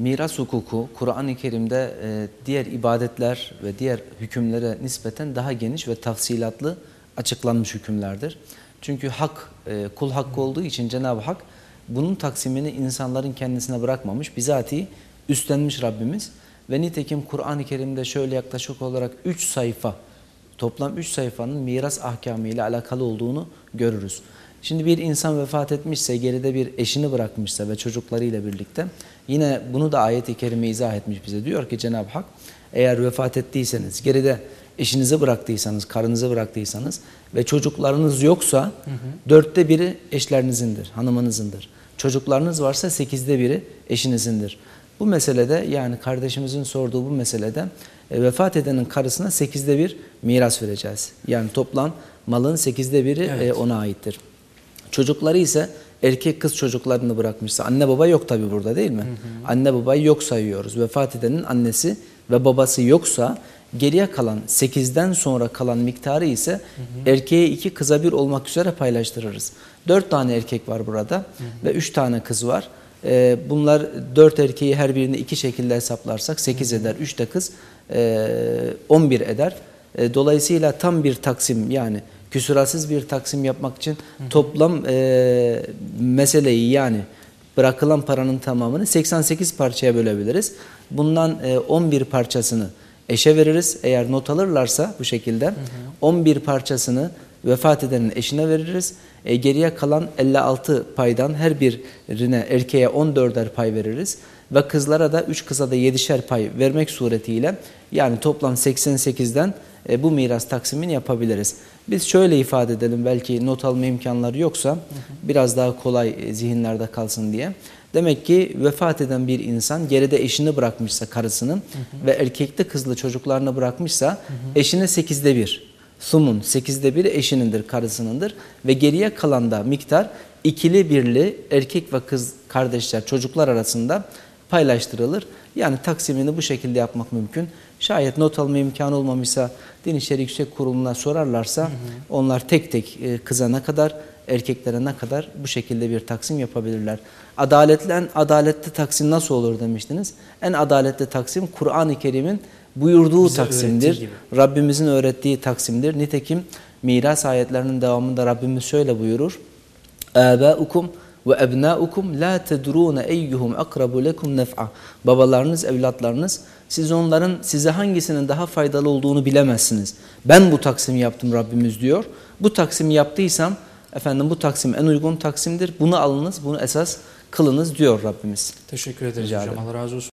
Miras hukuku Kur'an-ı Kerim'de e, diğer ibadetler ve diğer hükümlere nispeten daha geniş ve tafsilatlı açıklanmış hükümlerdir. Çünkü hak e, kul hakkı olduğu için Cenab-ı Hak bunun taksimini insanların kendisine bırakmamış. Bizatihi üstlenmiş Rabbimiz ve nitekim Kur'an-ı Kerim'de şöyle yaklaşık olarak 3 sayfa toplam 3 sayfanın miras ahkamı ile alakalı olduğunu görürüz. Şimdi bir insan vefat etmişse, geride bir eşini bırakmışsa ve çocuklarıyla birlikte yine bunu da ayet-i kerime izah etmiş bize. Diyor ki Cenab-ı Hak eğer vefat ettiyseniz, geride eşinizi bıraktıysanız, karınızı bıraktıysanız ve çocuklarınız yoksa hı hı. dörtte biri eşlerinizin,dir hanımınızındır. Çocuklarınız varsa sekizde biri eşinizindir. Bu meselede yani kardeşimizin sorduğu bu meselede e, vefat edenin karısına sekizde bir miras vereceğiz. Yani toplam malın sekizde biri e, evet. e, ona aittir. Çocukları ise erkek kız çocuklarını bırakmışsa anne baba yok tabi burada değil mi? Hı hı. Anne babayı yok sayıyoruz. Vefat edenin annesi ve babası yoksa geriye kalan 8'den sonra kalan miktarı ise hı hı. erkeğe 2 kıza 1 olmak üzere paylaştırırız. 4 tane erkek var burada hı hı. ve 3 tane kız var. Ee, bunlar 4 erkeği her birini 2 şekilde hesaplarsak 8 hı hı. eder. 3 de kız e, 11 eder. E, dolayısıyla tam bir taksim yani küsuratsız bir taksim yapmak için toplam e, meseleyi yani bırakılan paranın tamamını 88 parçaya bölebiliriz. Bundan e, 11 parçasını eşe veririz. Eğer not alırlarsa bu şekilde hı hı. 11 parçasını vefat edenin eşine veririz. E, geriye kalan 56 paydan her birine erkeğe 14'er pay veririz. Ve kızlara da 3 kıza da 7'şer pay vermek suretiyle yani toplam 88'den e, bu miras taksimini yapabiliriz. Biz şöyle ifade edelim belki not alma imkanları yoksa biraz daha kolay e, zihinlerde kalsın diye. Demek ki vefat eden bir insan geride eşini bırakmışsa karısının hı hı. ve erkekli kızlı çocuklarını bırakmışsa eşine sekizde bir. Sumun sekizde bir eşinindir, karısınındır ve geriye kalan da miktar ikili birli erkek ve kız kardeşler çocuklar arasında paylaştırılır. Yani taksimini bu şekilde yapmak mümkün. Şayet not alma imkanı olmamışsa Din İşleri Yüksek Kurulu'na sorarlarsa hı hı. onlar tek tek e, kıza ne kadar erkeklere ne kadar bu şekilde bir taksim yapabilirler. Adaletli en adaletli taksim nasıl olur demiştiniz. En adaletli taksim Kur'an-ı Kerim'in buyurduğu Bize taksimdir. Rabbimizin öğrettiği taksimdir. Nitekim miras ayetlerinin devamında Rabbimiz şöyle buyurur. Âbâukum ve ebnâukum la tedrûne eyyuhum akrabu lekum nef'a. Babalarınız, evlatlarınız siz onların size hangisinin daha faydalı olduğunu bilemezsiniz. Ben bu taksimi yaptım Rabbimiz diyor. Bu taksimi yaptıysam efendim bu taksim en uygun taksimdir. Bunu alınız, bunu esas kılınız diyor Rabbimiz. Teşekkür ederiz Rica hocam. Allah razı olsun.